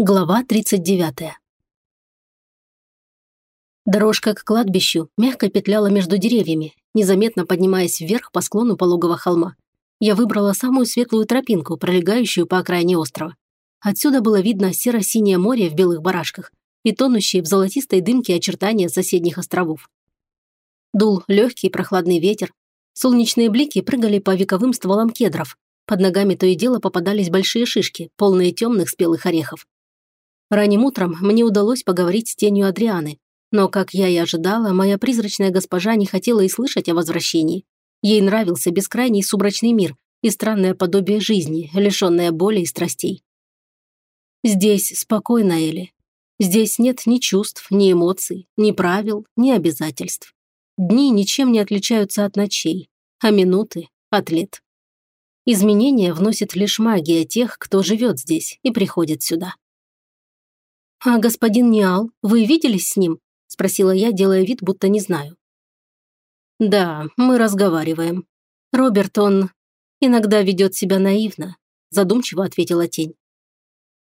Глава 39. Дорожка к кладбищу мягко петляла между деревьями, незаметно поднимаясь вверх по склону пологого холма. Я выбрала самую светлую тропинку, пролегающую по окраине острова. Отсюда было видно серо-синее море в белых барашках и тонущие в золотистой дымке очертания соседних островов. Дул легкий прохладный ветер, солнечные блики прыгали по вековым стволам кедров, под ногами то и дело попадались большие шишки, полные темных спелых орехов. Ранним утром мне удалось поговорить с тенью Адрианы, но, как я и ожидала, моя призрачная госпожа не хотела и слышать о возвращении. Ей нравился бескрайний субрачный мир и странное подобие жизни, лишенное боли и страстей. Здесь спокойно, Элли. Здесь нет ни чувств, ни эмоций, ни правил, ни обязательств. Дни ничем не отличаются от ночей, а минуты – от лет. Изменения вносит лишь магия тех, кто живет здесь и приходит сюда. «А господин Ниал, вы виделись с ним?» – спросила я, делая вид, будто не знаю. «Да, мы разговариваем. Роберт, он иногда ведет себя наивно», – задумчиво ответила тень.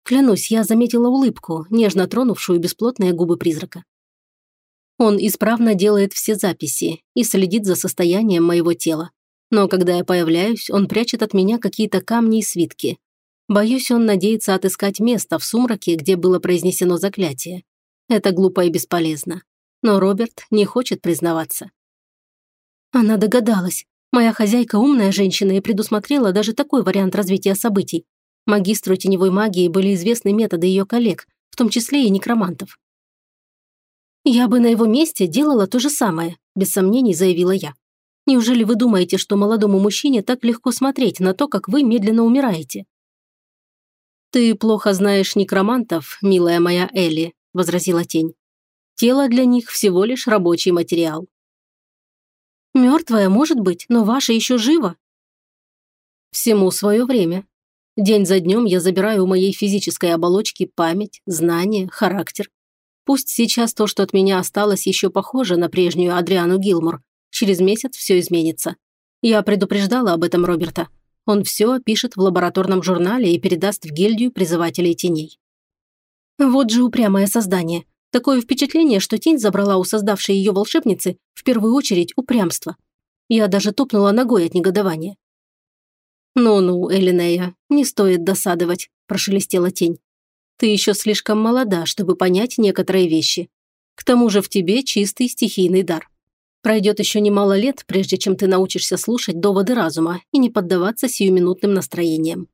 Клянусь, я заметила улыбку, нежно тронувшую бесплотные губы призрака. Он исправно делает все записи и следит за состоянием моего тела. Но когда я появляюсь, он прячет от меня какие-то камни и свитки, Боюсь, он надеется отыскать место в сумраке, где было произнесено заклятие. Это глупо и бесполезно. Но Роберт не хочет признаваться. Она догадалась. Моя хозяйка умная женщина и предусмотрела даже такой вариант развития событий. Магистру теневой магии были известны методы ее коллег, в том числе и некромантов. «Я бы на его месте делала то же самое», – без сомнений заявила я. «Неужели вы думаете, что молодому мужчине так легко смотреть на то, как вы медленно умираете?» «Ты плохо знаешь некромантов, милая моя Элли», – возразила тень. «Тело для них всего лишь рабочий материал». «Мертвая, может быть, но ваша еще жива». «Всему свое время. День за днем я забираю у моей физической оболочки память, знания, характер. Пусть сейчас то, что от меня осталось, еще похоже на прежнюю Адриану Гилмор. Через месяц все изменится. Я предупреждала об этом Роберта. Он все опишет в лабораторном журнале и передаст в гильдию призывателей теней. Вот же упрямое создание. Такое впечатление, что тень забрала у создавшей ее волшебницы в первую очередь упрямство. Я даже топнула ногой от негодования. «Ну-ну, Элинея, не стоит досадовать», – прошелестела тень. «Ты еще слишком молода, чтобы понять некоторые вещи. К тому же в тебе чистый стихийный дар. Пройдет еще немало лет, прежде чем ты научишься слушать доводы разума и не поддаваться сиюминутным настроениям.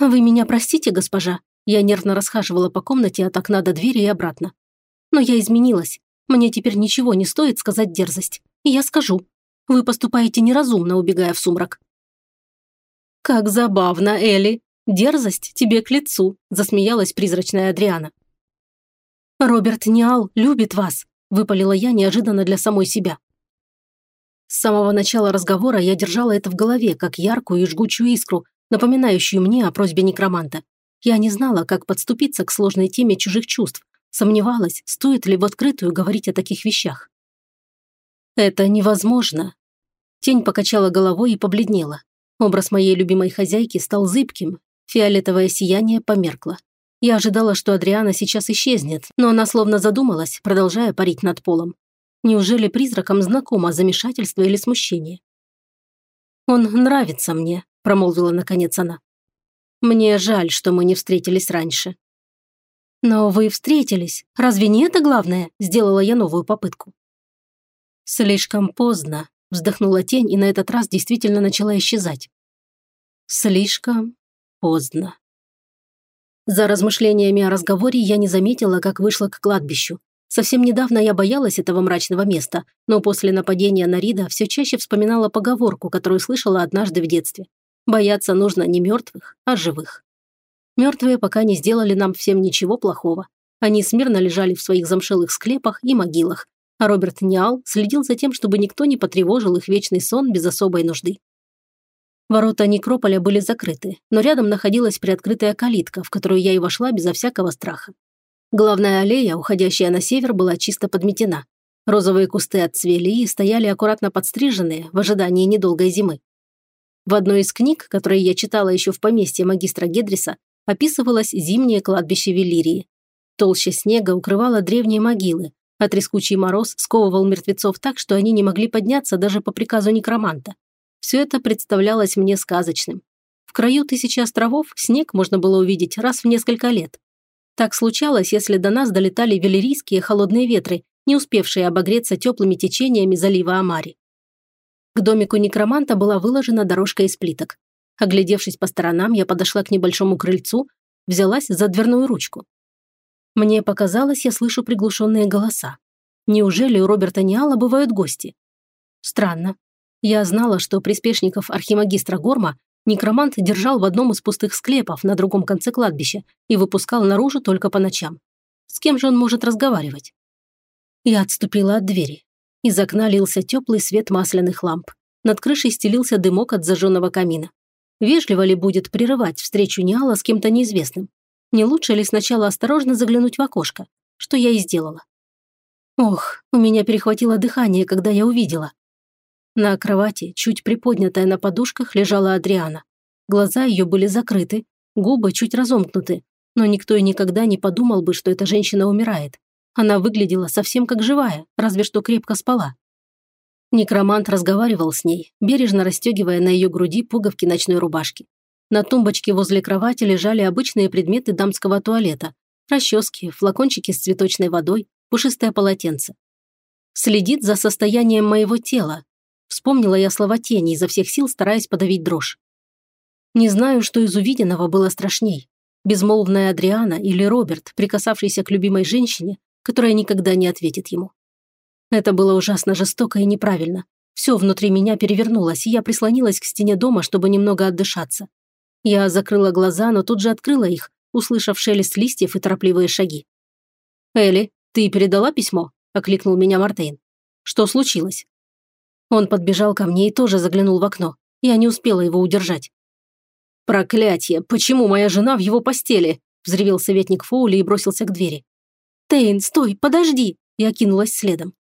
«Вы меня простите, госпожа?» Я нервно расхаживала по комнате от окна до двери и обратно. «Но я изменилась. Мне теперь ничего не стоит сказать дерзость. И я скажу. Вы поступаете неразумно, убегая в сумрак». «Как забавно, Элли. Дерзость тебе к лицу», – засмеялась призрачная Адриана. «Роберт Ниал любит вас», выпалила я неожиданно для самой себя. С самого начала разговора я держала это в голове, как яркую и жгучую искру, напоминающую мне о просьбе некроманта. Я не знала, как подступиться к сложной теме чужих чувств, сомневалась, стоит ли в открытую говорить о таких вещах. «Это невозможно». Тень покачала головой и побледнела. Образ моей любимой хозяйки стал зыбким, фиолетовое сияние померкло. Я ожидала, что Адриана сейчас исчезнет, но она словно задумалась, продолжая парить над полом. Неужели призракам знакомо замешательство или смущение? «Он нравится мне», – промолвила наконец она. «Мне жаль, что мы не встретились раньше». «Но вы встретились. Разве не это главное?» – сделала я новую попытку. «Слишком поздно», – вздохнула тень и на этот раз действительно начала исчезать. «Слишком поздно». За размышлениями о разговоре я не заметила, как вышла к кладбищу. Совсем недавно я боялась этого мрачного места, но после нападения на Рида все чаще вспоминала поговорку, которую слышала однажды в детстве. Бояться нужно не мертвых, а живых. Мертвые пока не сделали нам всем ничего плохого. Они смирно лежали в своих замшелых склепах и могилах, а Роберт Ниал следил за тем, чтобы никто не потревожил их вечный сон без особой нужды. Ворота некрополя были закрыты, но рядом находилась приоткрытая калитка, в которую я и вошла безо всякого страха. Главная аллея, уходящая на север, была чисто подметена. Розовые кусты отцвели и стояли аккуратно подстриженные в ожидании недолгой зимы. В одной из книг, которые я читала еще в поместье магистра Гедриса, описывалось зимнее кладбище Велирии. Толща снега укрывала древние могилы, а трескучий мороз сковывал мертвецов так, что они не могли подняться даже по приказу некроманта. Все это представлялось мне сказочным. В краю тысячи островов снег можно было увидеть раз в несколько лет. Так случалось, если до нас долетали велерийские холодные ветры, не успевшие обогреться теплыми течениями залива Амари. К домику некроманта была выложена дорожка из плиток. Оглядевшись по сторонам, я подошла к небольшому крыльцу, взялась за дверную ручку. Мне показалось, я слышу приглушенные голоса. Неужели у Роберта Ниала бывают гости? Странно. Я знала, что приспешников архимагистра Горма некромант держал в одном из пустых склепов на другом конце кладбища и выпускал наружу только по ночам. С кем же он может разговаривать? Я отступила от двери. Из окна лился теплый свет масляных ламп. Над крышей стелился дымок от зажженного камина. Вежливо ли будет прерывать встречу Ниала с кем-то неизвестным? Не лучше ли сначала осторожно заглянуть в окошко? Что я и сделала. Ох, у меня перехватило дыхание, когда я увидела. На кровати, чуть приподнятая на подушках, лежала Адриана. Глаза ее были закрыты, губы чуть разомкнуты, но никто и никогда не подумал бы, что эта женщина умирает. Она выглядела совсем как живая, разве что крепко спала. Некромант разговаривал с ней, бережно расстегивая на ее груди пуговки ночной рубашки. На тумбочке возле кровати лежали обычные предметы дамского туалета. Расчески, флакончики с цветочной водой, пушистое полотенце. Следит за состоянием моего тела. Вспомнила я слова тени, изо всех сил стараясь подавить дрожь. Не знаю, что из увиденного было страшней. Безмолвная Адриана или Роберт, прикасавшийся к любимой женщине, которая никогда не ответит ему. Это было ужасно жестоко и неправильно. Все внутри меня перевернулось, и я прислонилась к стене дома, чтобы немного отдышаться. Я закрыла глаза, но тут же открыла их, услышав шелест листьев и торопливые шаги. «Элли, ты передала письмо?» – окликнул меня Мартейн. «Что случилось?» Он подбежал ко мне и тоже заглянул в окно. Я не успела его удержать. «Проклятье! Почему моя жена в его постели?» – взревел советник Фоули и бросился к двери. «Тейн, стой, подожди!» – я кинулась следом.